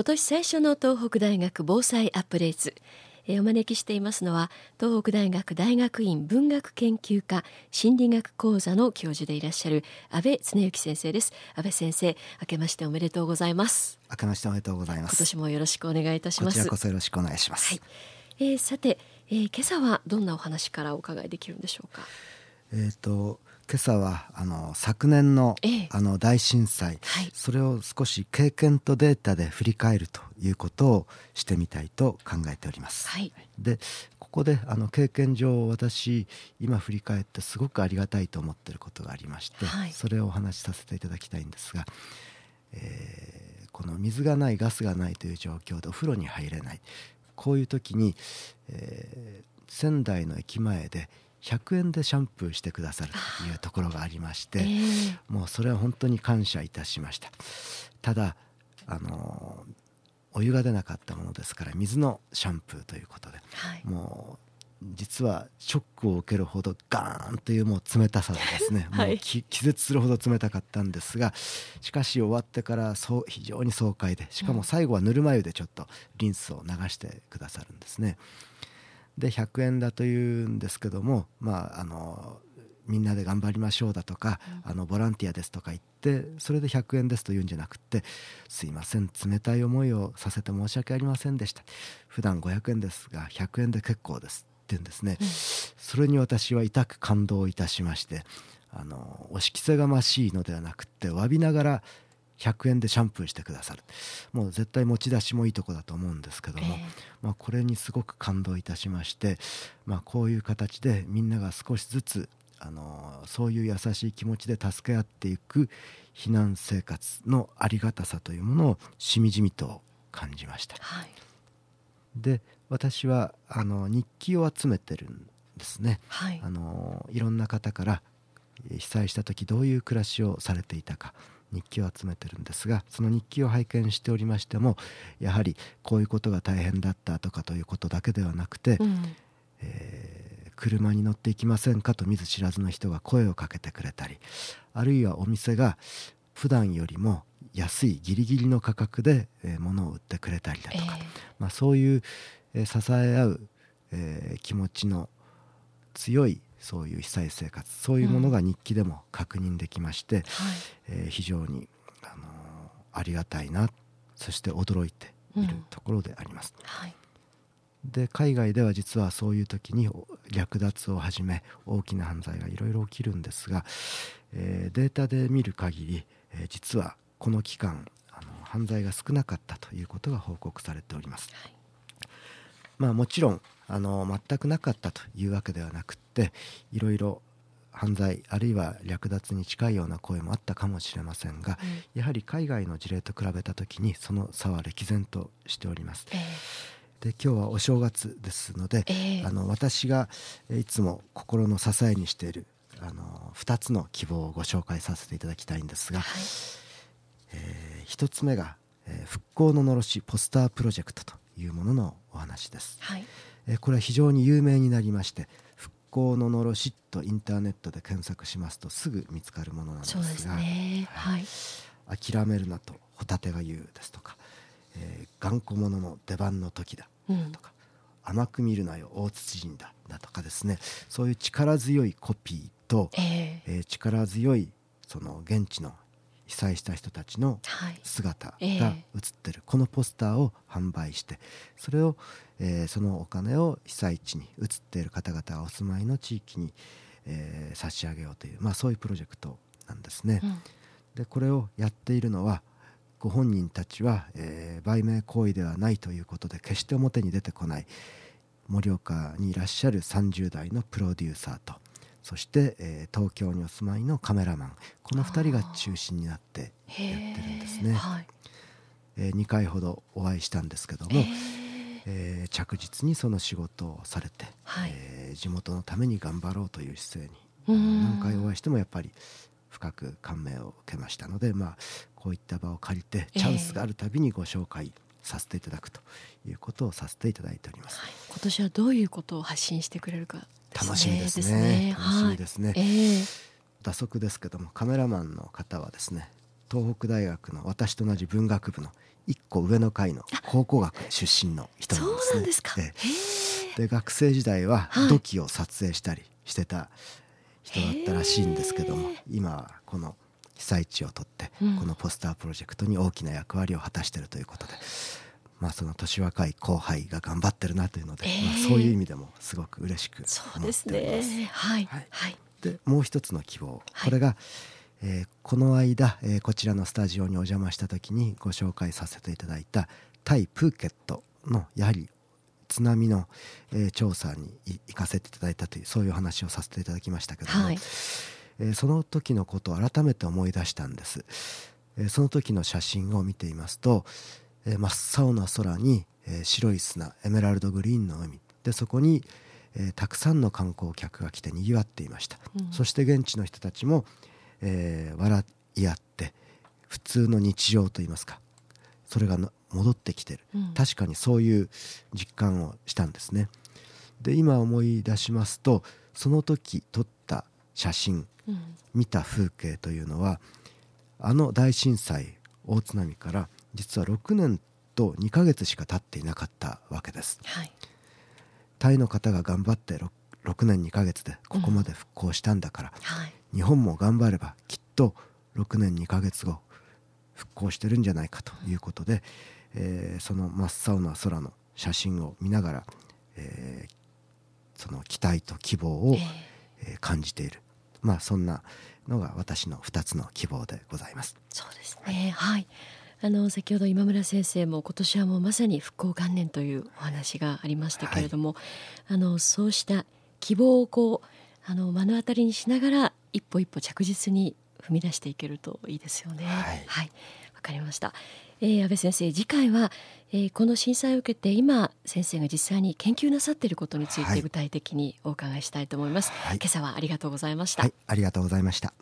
今年最初の東北大学防災アップデート。えお招きしていますのは東北大学大学院文学研究科心理学講座の教授でいらっしゃる安倍恒之先生です。安倍先生明けましておめでとうございます。明けましておめでとうございます。今年もよろしくお願いいたします。こちらこそよろしくお願いします、はい、えー、さて、えー、今朝はどんなお話からお伺いできるんでしょうか？えっ、と今朝はあの昨年のええ、あの大震災、はい、それを少し経験とデータで振り返るということをしてみたいと考えております。はい、でここであの経験上私今振り返ってすごくありがたいと思っていることがありまして、はい、それをお話しさせていただきたいんですが、えー、この水がないガスがないという状況でお風呂に入れない。こういう時に、えー、仙台の駅前で100円でシャンプーしてくださるというところがありまして、えー、もうそれは本当に感謝いたしました。ただあのお湯が出なかったものですから水のシャンプーということで、はい、もう実はショックを受けるほどガーンというもう冷たさでですね、はい、もう気絶するほど冷たかったんですがしかし終わってからそう非常に爽快でしかも最後はぬるま湯でちょっとリンスを流してくださるんですね。で100円だというんですけどもまああのみんなで頑張りましょうだとか、うん、あのボランティアですとか言ってそれで100円ですと言うんじゃなくてすいません冷たい思いをさせて申し訳ありませんでした。普段500円ですが100円で結構ですって言うんですね、うん、それに私は痛く感動いたしましてあのおし着せがましいのではなくて詫びながら100円でシャンプーしてくださる。もう絶対持ち出しもいいとこだと思うんですけども、えー、まあ、これにすごく感動いたしまして、まあ、こういう形でみんなが少しずつあのそういう優しい気持ちで助け合っていく避難生活のありがたさというものをしみじみと感じました。はい、で私はあの日記を集めてるんですね、はい、あのいろんな方から被災した時どういう暮らしをされていたか日記を集めてるんですがその日記を拝見しておりましてもやはりこういうことが大変だったとかということだけではなくて、うん、えー、車に乗っていきませんかと見ず知らずの人が声をかけてくれたりあるいはお店が普段よりも安いギリギリの価格で、えー、物を売ってくれたりだとか、えー、まあ、そういう、えー、支え合う、え気持ちの強いそういう被災生活そういうものが日記でも確認できまして、うん。えー、非常に、あのー、ありがたいなそして驚いているところであります。うん。はい、で海外では実はそういう時に略奪をはじめ大きな犯罪がいろいろ起きるんですが、えー、データで見る限り、えー、実はこの期間あの犯罪が少なかったということが報告されております。はい。まあ、もちろんあの全くなかったというわけではなくっていろいろ犯罪あるいは略奪に近いような声もあったかもしれませんが、うん、やはり海外の事例と比べた時にその差は歴然としております。えー、で今日はお正月ですので、えー、あの私がいつも心の支えにしているあの2つの希望をご紹介させていただきたいんですが、はい、えー、1つ目が、えー、復興ののろしポスタープロジェクトというもののお話です。はいえこれは非常に有名になりまして復興ののろしとインターネットで検索しますとすぐ見つかるものなんですがす、ね。はい、諦めるなとホタテが言うですとか、えー、頑固者の出番の時だとか、うん、甘く見るなよ大土人だだとかですねそういう力強いコピーと、えー、えー、力強いその現地の被災した人たちの姿が映ってる、このポスターを販売してそれを、えー、そのお金を被災地に移っている方々がお住まいの地域に、えー、差し上げようという、まあ、そういうプロジェクトなんですね。うん、でこれをやっているのはご本人たちは、えー、売名行為ではないということで決して表に出てこない盛岡にいらっしゃる30代のプロデューサーとそして、えー、東京にお住まいのカメラマン。この2人が中心になってやってるんですね、はい、えー、2回ほどお会いしたんですけども、えー、着実にその仕事をされて、はい、えー、地元のために頑張ろうという姿勢に何回お会いしてもやっぱり深く感銘を受けましたので、まあ、こういった場を借りてチャンスがあるたびにご紹介させていただくということをさせていただいております、はい、今年はどういうことを発信してくれるか楽しみですね。楽しみですね。えー、打足ですけどもカメラマンの方はですね東北大学の私と同じ文学部の一個上の階の考古学出身の人なんですね。そうですか、で学生時代は土器を撮影したりしてた人だったらしいんですけども、今はこの被災地を取って、このポスタープロジェクトに大きな役割を果たしているということで。まあ、その年若い後輩が頑張ってるなというので、えー、まあ、そういう意味でもすごく嬉しく思っております。ね、はい、はい、でもう一つの希望、これが、えー、この間、えー、こちらのスタジオにお邪魔した時にご紹介させていただいたタイ・プーケットのやはり津波の、えー、調査に行かせていただいたというそういう話をさせていただきましたけども、はい、えー、その時のことを改めて思い出したんです、えー、その時の写真を見ていますと、えー、真っ青な空に、えー、白い砂エメラルドグリーンの海。でそこに、えー、たくさんの観光客が来てにぎわっていました、うん、そして現地の人たちも、えー、笑い合って普通の日常といいますかそれが戻ってきてる、うん、確かにそういう実感をしたんですね。で今思い出しますとその時撮った写真、うん、見た風景というのはあの大震災大津波から実は6年と2ヶ月しか経っていなかったわけです、はい、タイの方が頑張って 6, 6年2ヶ月でここまで復興したんだから、うんはい、日本も頑張ればきっと6年2ヶ月後復興してるんじゃないかということで、えー、その真っ青な空の写真を見ながら、えー、その期待と希望を、えー、感じている、まあ、そんなのが私の2つの希望でございます。そうですね、はい、あの先ほど今村先生も今年はもうまさに復興元年というお話がありましたけれども、はい、あのそうした希望をこうあの目の当たりにしながら一歩一歩着実に踏み出していけるといいですよね。はい、わ、はい、かりました。えー、安倍先生次回は、えー、この震災を受けて今先生が実際に研究なさっていることについて具体的にお伺いしたいと思います、はい、今朝はありがとうございました、はい、ありがとうございました